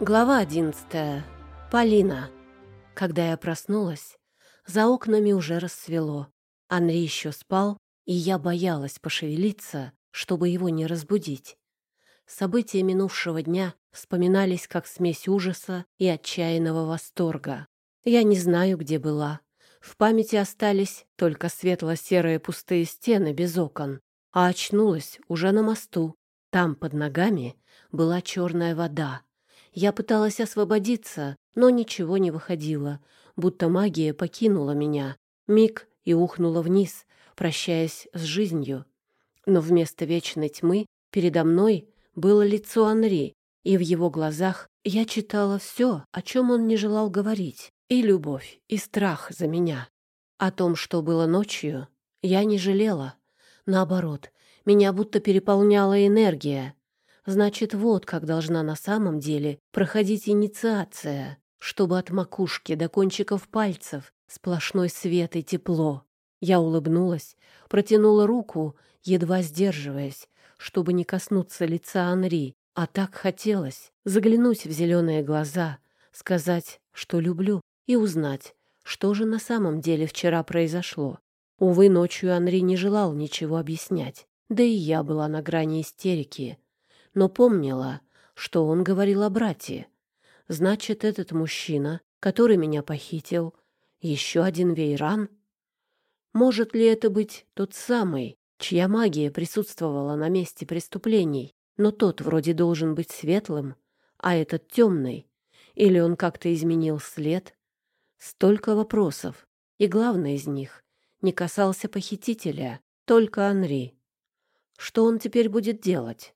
Глава одиннадцатая. Полина. Когда я проснулась, за окнами уже рассвело. Анри еще спал, и я боялась пошевелиться, чтобы его не разбудить. События минувшего дня вспоминались как смесь ужаса и отчаянного восторга. Я не знаю, где была. В памяти остались только светло-серые пустые стены без окон, а очнулась уже на мосту. Там под ногами была черная вода — я пыталась освободиться, но ничего не выходило, будто магия покинула меня. Миг и ухнула вниз, прощаясь с жизнью. Но вместо вечной тьмы передо мной было лицо Анри, и в его глазах я читала все, о чем он не желал говорить. И любовь, и страх за меня. О том, что было ночью, я не жалела. Наоборот, меня будто переполняла энергия. Значит, вот как должна на самом деле проходить инициация, чтобы от макушки до кончиков пальцев сплошной свет и тепло. Я улыбнулась, протянула руку, едва сдерживаясь, чтобы не коснуться лица Анри, а так хотелось заглянуть в зеленые глаза, сказать, что люблю, и узнать, что же на самом деле вчера произошло. Увы, ночью Анри не желал ничего объяснять, да и я была на грани истерики но помнила, что он говорил о брате. Значит, этот мужчина, который меня похитил, еще один Вейран? Может ли это быть тот самый, чья магия присутствовала на месте преступлений, но тот вроде должен быть светлым, а этот темный? Или он как-то изменил след? Столько вопросов, и главный из них не касался похитителя, только Анри. Что он теперь будет делать?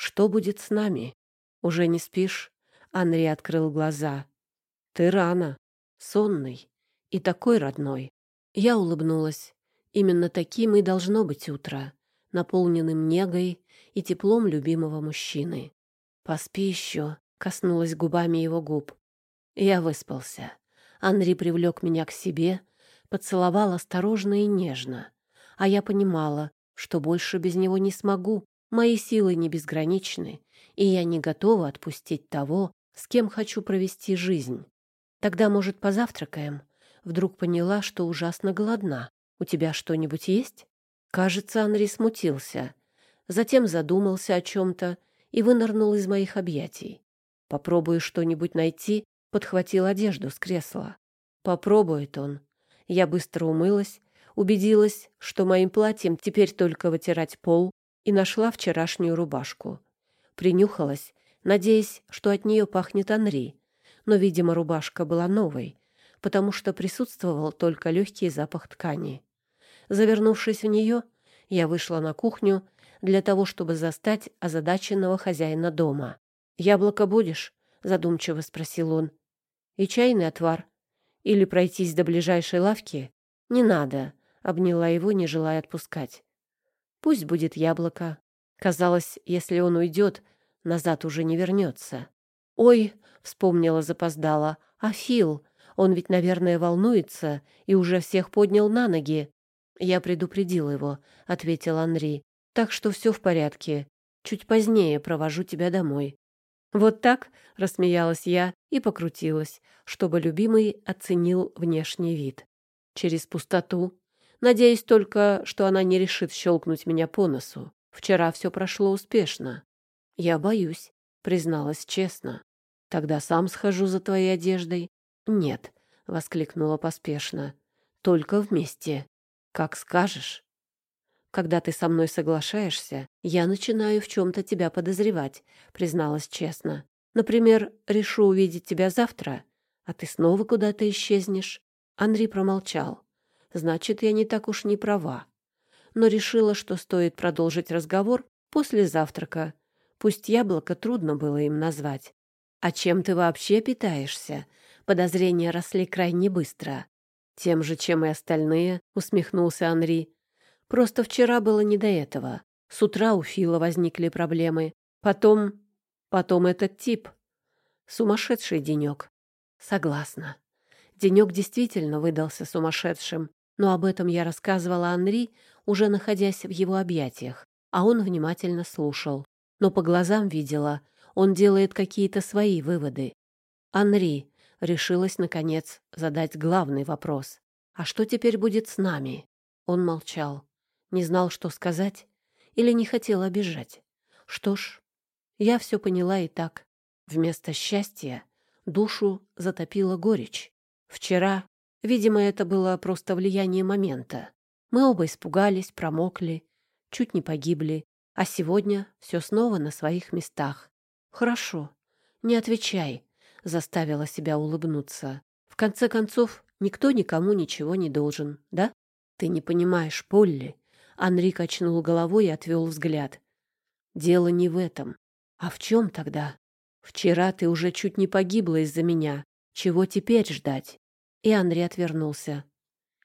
Что будет с нами? Уже не спишь? Анри открыл глаза. Ты рано, сонный и такой родной. Я улыбнулась. Именно таким и должно быть утро, наполненным негой и теплом любимого мужчины. Поспи еще, коснулась губами его губ. Я выспался. Анри привлек меня к себе, поцеловал осторожно и нежно. А я понимала, что больше без него не смогу, Мои силы не безграничны, и я не готова отпустить того, с кем хочу провести жизнь. Тогда, может, позавтракаем? Вдруг поняла, что ужасно голодна. У тебя что-нибудь есть? Кажется, Анри смутился. Затем задумался о чем-то и вынырнул из моих объятий. Попробую что-нибудь найти, подхватил одежду с кресла. Попробует он. Я быстро умылась, убедилась, что моим платьем теперь только вытирать пол, и нашла вчерашнюю рубашку. Принюхалась, надеясь, что от нее пахнет Анри, но, видимо, рубашка была новой, потому что присутствовал только легкий запах ткани. Завернувшись в нее, я вышла на кухню для того, чтобы застать озадаченного хозяина дома. «Яблоко будешь?» — задумчиво спросил он. «И чайный отвар? Или пройтись до ближайшей лавки?» «Не надо», — обняла его, не желая отпускать. Пусть будет яблоко. Казалось, если он уйдет, назад уже не вернется. «Ой!» — вспомнила запоздала. «А Фил? Он ведь, наверное, волнуется и уже всех поднял на ноги». «Я предупредил его», — ответил Анри. «Так что все в порядке. Чуть позднее провожу тебя домой». «Вот так?» — рассмеялась я и покрутилась, чтобы любимый оценил внешний вид. Через пустоту Надеюсь только, что она не решит щелкнуть меня по носу. Вчера все прошло успешно. Я боюсь, призналась честно. Тогда сам схожу за твоей одеждой. Нет, воскликнула поспешно. Только вместе. Как скажешь. Когда ты со мной соглашаешься, я начинаю в чем-то тебя подозревать, призналась честно. Например, решу увидеть тебя завтра, а ты снова куда-то исчезнешь. Андрей промолчал. Значит, я не так уж не права. Но решила, что стоит продолжить разговор после завтрака. Пусть яблоко трудно было им назвать. «А чем ты вообще питаешься?» Подозрения росли крайне быстро. «Тем же, чем и остальные», — усмехнулся Анри. «Просто вчера было не до этого. С утра у Фила возникли проблемы. Потом... Потом этот тип. Сумасшедший денек». «Согласна. Денек действительно выдался сумасшедшим но об этом я рассказывала Анри, уже находясь в его объятиях, а он внимательно слушал. Но по глазам видела, Он делает какие-то свои выводы. Анри решилась, наконец, задать главный вопрос. «А что теперь будет с нами?» Он молчал, не знал, что сказать, или не хотел обижать. Что ж, я все поняла и так. Вместо счастья душу затопила горечь. Вчера, видимо, это было просто влияние момента. Мы оба испугались, промокли, чуть не погибли, а сегодня все снова на своих местах. Хорошо, не отвечай, заставила себя улыбнуться. В конце концов, никто никому ничего не должен, да? Ты не понимаешь, Полли. Анри качнул головой и отвел взгляд. Дело не в этом. А в чем тогда? Вчера ты уже чуть не погибла из-за меня. Чего теперь ждать? И Андрей отвернулся.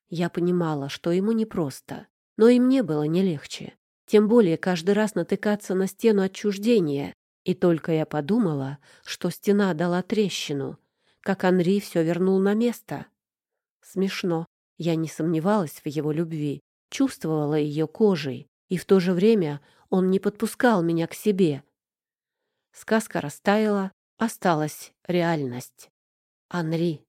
Я понимала, что ему непросто, но и мне было не легче. Тем более каждый раз натыкаться на стену отчуждения. И только я подумала, что стена дала трещину, как Анри все вернул на место. Смешно. Я не сомневалась в его любви, чувствовала ее кожей, и в то же время он не подпускал меня к себе. Сказка растаяла, осталась реальность. Анри,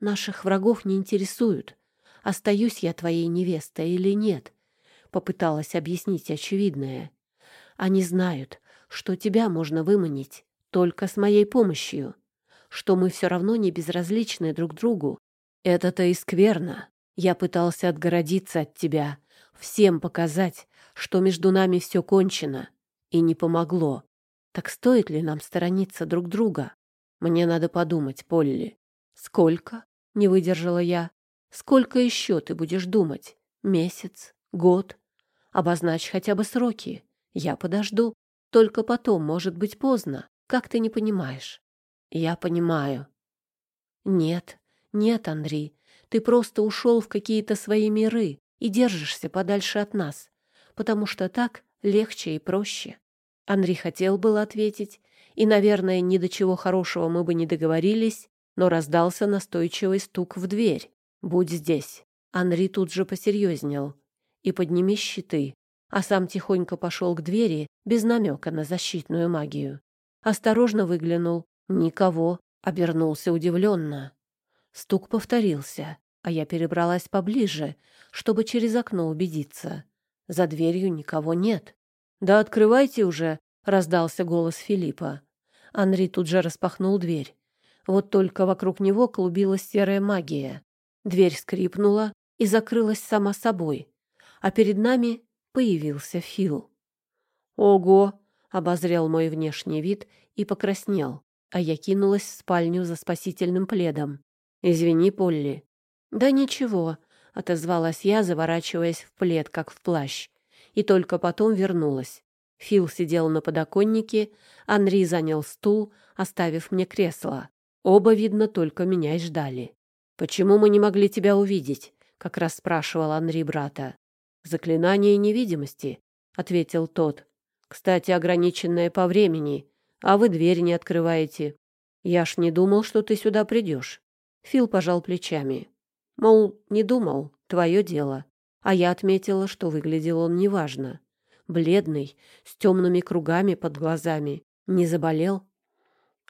наших врагов не интересуют, остаюсь я твоей невестой или нет, попыталась объяснить очевидное. Они знают, что тебя можно выманить только с моей помощью, что мы все равно не безразличны друг другу. Это-то и скверно. Я пытался отгородиться от тебя, всем показать, что между нами все кончено, и не помогло. Так стоит ли нам сторониться друг друга? Мне надо подумать, Полли. Сколько? Не выдержала я. Сколько еще ты будешь думать? Месяц? Год? Обозначь хотя бы сроки. Я подожду. Только потом может быть поздно. Как ты не понимаешь? Я понимаю. Нет, нет, Андрей, ты просто ушел в какие-то свои миры и держишься подальше от нас, потому что так легче и проще. Анри хотел было ответить, и, наверное, ни до чего хорошего мы бы не договорились, но раздался настойчивый стук в дверь. «Будь здесь». Анри тут же посерьезнел. «И подними щиты». А сам тихонько пошел к двери, без намека на защитную магию. Осторожно выглянул. Никого. Обернулся удивленно. Стук повторился, а я перебралась поближе, чтобы через окно убедиться. За дверью никого нет. «Да открывайте уже!» — раздался голос Филиппа. Анри тут же распахнул дверь. Вот только вокруг него клубилась серая магия. Дверь скрипнула и закрылась сама собой, а перед нами появился Фил. «Ого!» — обозрел мой внешний вид и покраснел, а я кинулась в спальню за спасительным пледом. «Извини, Полли». «Да ничего», — отозвалась я, заворачиваясь в плед, как в плащ, и только потом вернулась. Фил сидел на подоконнике, Анри занял стул, оставив мне кресло. Оба, видно, только меня и ждали. «Почему мы не могли тебя увидеть?» — как раз спрашивал Анри брата. «Заклинание невидимости», — ответил тот. «Кстати, ограниченное по времени, а вы дверь не открываете. Я ж не думал, что ты сюда придешь». Фил пожал плечами. Мол, не думал, твое дело. А я отметила, что выглядел он неважно. Бледный, с темными кругами под глазами. Не заболел?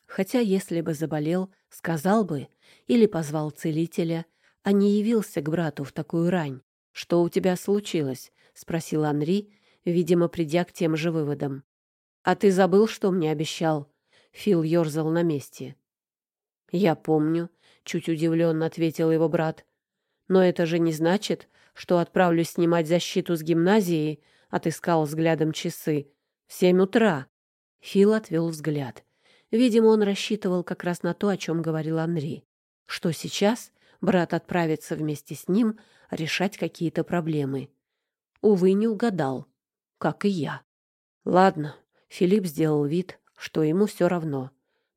Хотя, если бы заболел, сказал бы или позвал целителя, а не явился к брату в такую рань. «Что у тебя случилось?» — спросил Анри, видимо, придя к тем же выводам. «А ты забыл, что мне обещал?» Фил ерзал на месте. «Я помню чуть удивленно ответил его брат. Но это же не значит, что отправлюсь снимать защиту с гимназией, отыскал взглядом часы. В семь утра. Фил отвел взгляд. Видимо, он рассчитывал как раз на то, о чем говорил Анри. Что сейчас брат отправится вместе с ним решать какие-то проблемы. Увы, не угадал. Как и я. Ладно, Филипп сделал вид, что ему все равно,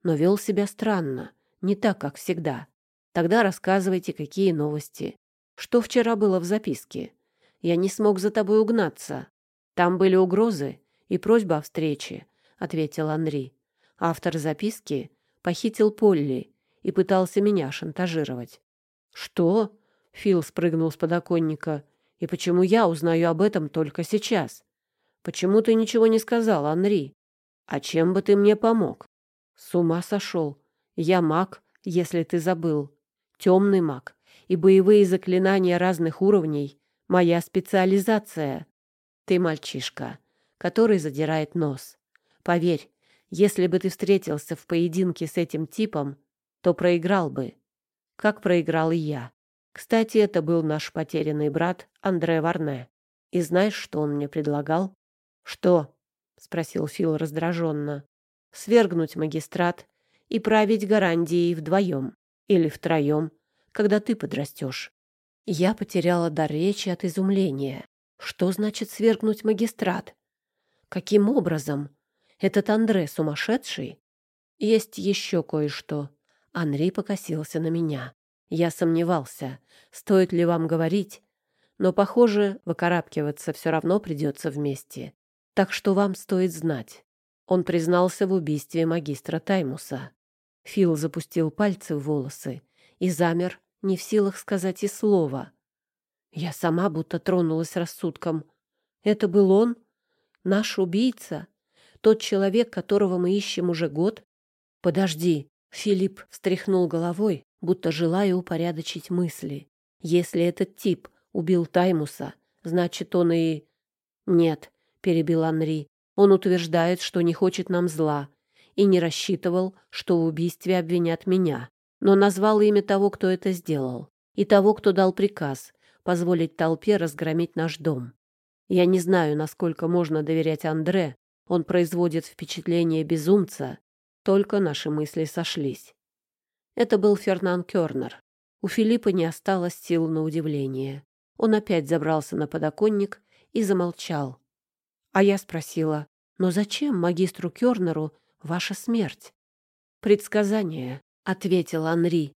но вел себя странно, не так, как всегда. Тогда рассказывайте, какие новости. Что вчера было в записке? Я не смог за тобой угнаться. Там были угрозы и просьба о встрече, ответил Анри. Автор записки похитил Полли и пытался меня шантажировать. Что? Фил спрыгнул с подоконника. И почему я узнаю об этом только сейчас? Почему ты ничего не сказал, Анри? А чем бы ты мне помог? С ума сошел. Я маг, если ты забыл. Темный маг. И боевые заклинания разных уровней — моя специализация. Ты мальчишка, который задирает нос. Поверь, если бы ты встретился в поединке с этим типом, то проиграл бы. Как проиграл и я. Кстати, это был наш потерянный брат Андре Варне. И знаешь, что он мне предлагал? Что? спросил Фил раздраженно. Свергнуть магистрат и править Гарандией вдвоем или втроем, когда ты подрастешь. Я потеряла дар речи от изумления. Что значит свергнуть магистрат? Каким образом? Этот Андре сумасшедший? Есть еще кое-что. Анри покосился на меня. Я сомневался, стоит ли вам говорить, но, похоже, выкарабкиваться все равно придется вместе. Так что вам стоит знать. Он признался в убийстве магистра Таймуса. Фил запустил пальцы в волосы и замер, не в силах сказать и слова. Я сама будто тронулась рассудком. Это был он? Наш убийца? Тот человек, которого мы ищем уже год? Подожди. Филипп встряхнул головой, будто желая упорядочить мысли. Если этот тип убил Таймуса, значит, он и... Нет, перебил Анри. Он утверждает, что не хочет нам зла и не рассчитывал, что в убийстве обвинят меня, но назвал имя того, кто это сделал, и того, кто дал приказ позволить толпе разгромить наш дом. Я не знаю, насколько можно доверять Андре, он производит впечатление безумца, только наши мысли сошлись. Это был Фернан Кёрнер. У Филиппа не осталось сил на удивление. Он опять забрался на подоконник и замолчал. А я спросила, но зачем магистру Кёрнеру ваша смерть? Предсказание, ответил Анри.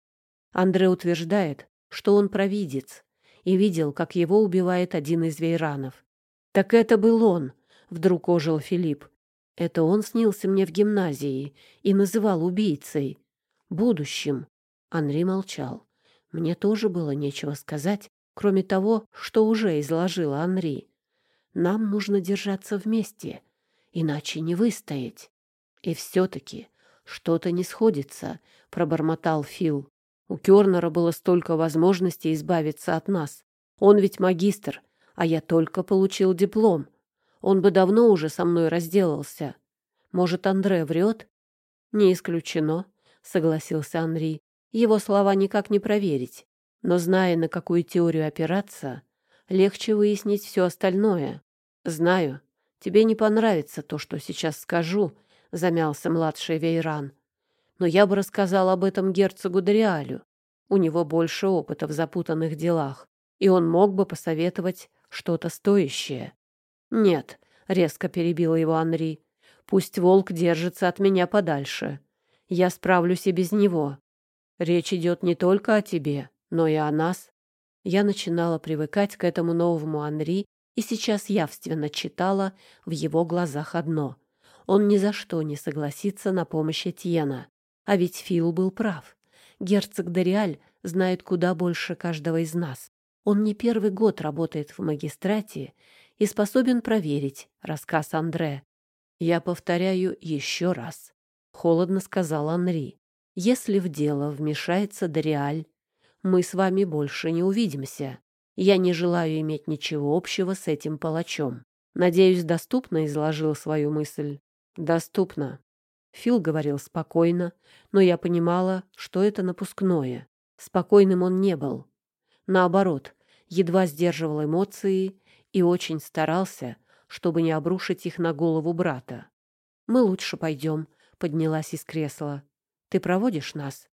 Андре утверждает, что он провидец и видел, как его убивает один из вейранов. Так это был он, вдруг ожил Филипп. Это он снился мне в гимназии и называл убийцей. Будущим. Анри молчал. Мне тоже было нечего сказать, кроме того, что уже изложила Анри. Нам нужно держаться вместе, иначе не выстоять. И все-таки что-то не сходится, — пробормотал Фил. У Кернера было столько возможностей избавиться от нас. Он ведь магистр, а я только получил диплом. Он бы давно уже со мной разделался. Может, Андре врет? Не исключено, — согласился Анри. Его слова никак не проверить. Но зная, на какую теорию опираться, легче выяснить все остальное. «Знаю, тебе не понравится то, что сейчас скажу», — замялся младший Вейран. «Но я бы рассказал об этом герцогу Дориалю. У него больше опыта в запутанных делах, и он мог бы посоветовать что-то стоящее». «Нет», — резко перебил его Анри, — «пусть волк держится от меня подальше. Я справлюсь и без него. Речь идет не только о тебе, но и о нас». Я начинала привыкать к этому новому Анри и сейчас явственно читала в его глазах одно. Он ни за что не согласится на помощь Этьена. А ведь Фил был прав. Герцог Дориаль знает куда больше каждого из нас. Он не первый год работает в магистрате и способен проверить рассказ Андре. «Я повторяю еще раз», — холодно сказал Анри. «Если в дело вмешается Дориаль, мы с вами больше не увидимся. Я не желаю иметь ничего общего с этим палачом. Надеюсь, доступно изложил свою мысль. Доступно. Фил говорил спокойно, но я понимала, что это напускное. Спокойным он не был. Наоборот, едва сдерживал эмоции и очень старался, чтобы не обрушить их на голову брата. «Мы лучше пойдем», — поднялась из кресла. «Ты проводишь нас?»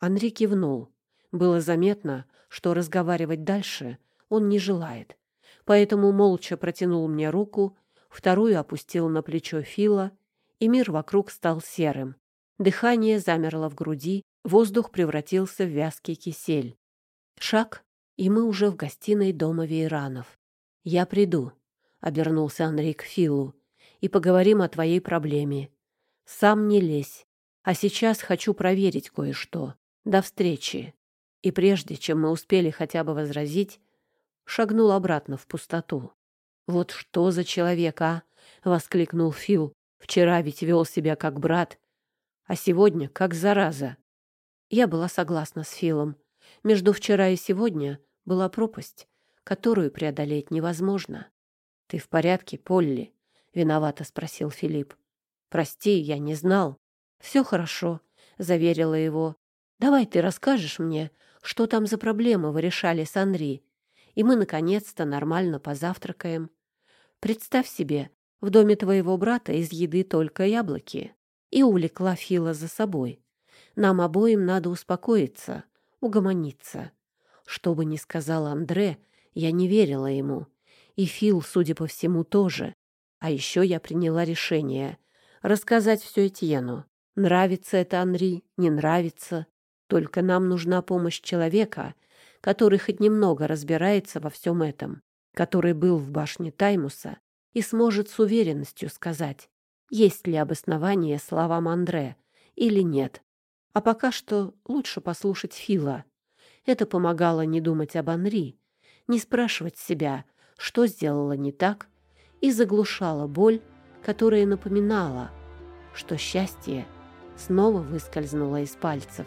Анри кивнул. Было заметно, что разговаривать дальше он не желает. Поэтому молча протянул мне руку, вторую опустил на плечо Фила, и мир вокруг стал серым. Дыхание замерло в груди, воздух превратился в вязкий кисель. Шаг, и мы уже в гостиной дома Вейранов. «Я приду», — обернулся Андрей к Филу, — «и поговорим о твоей проблеме. Сам не лезь, а сейчас хочу проверить кое-что. До встречи» и прежде чем мы успели хотя бы возразить, шагнул обратно в пустоту. «Вот что за человек, а?» — воскликнул Фил. «Вчера ведь вел себя как брат, а сегодня как зараза. Я была согласна с Филом. Между вчера и сегодня была пропасть, которую преодолеть невозможно. «Ты в порядке, Полли?» — виновато спросил Филипп. «Прости, я не знал». «Все хорошо», — заверила его. «Давай ты расскажешь мне, что там за проблемы вы решали с Анри, и мы, наконец-то, нормально позавтракаем. Представь себе, в доме твоего брата из еды только яблоки». И увлекла Фила за собой. «Нам обоим надо успокоиться, угомониться». Что бы ни сказал Андре, я не верила ему. И Фил, судя по всему, тоже. А еще я приняла решение рассказать все Этьену. Нравится это Анри, не нравится. Только нам нужна помощь человека, который хоть немного разбирается во всем этом, который был в башне Таймуса и сможет с уверенностью сказать, есть ли обоснование словам Андре или нет. А пока что лучше послушать Фила. Это помогало не думать об Анри, не спрашивать себя, что сделала не так, и заглушало боль, которая напоминала, что счастье снова выскользнуло из пальцев.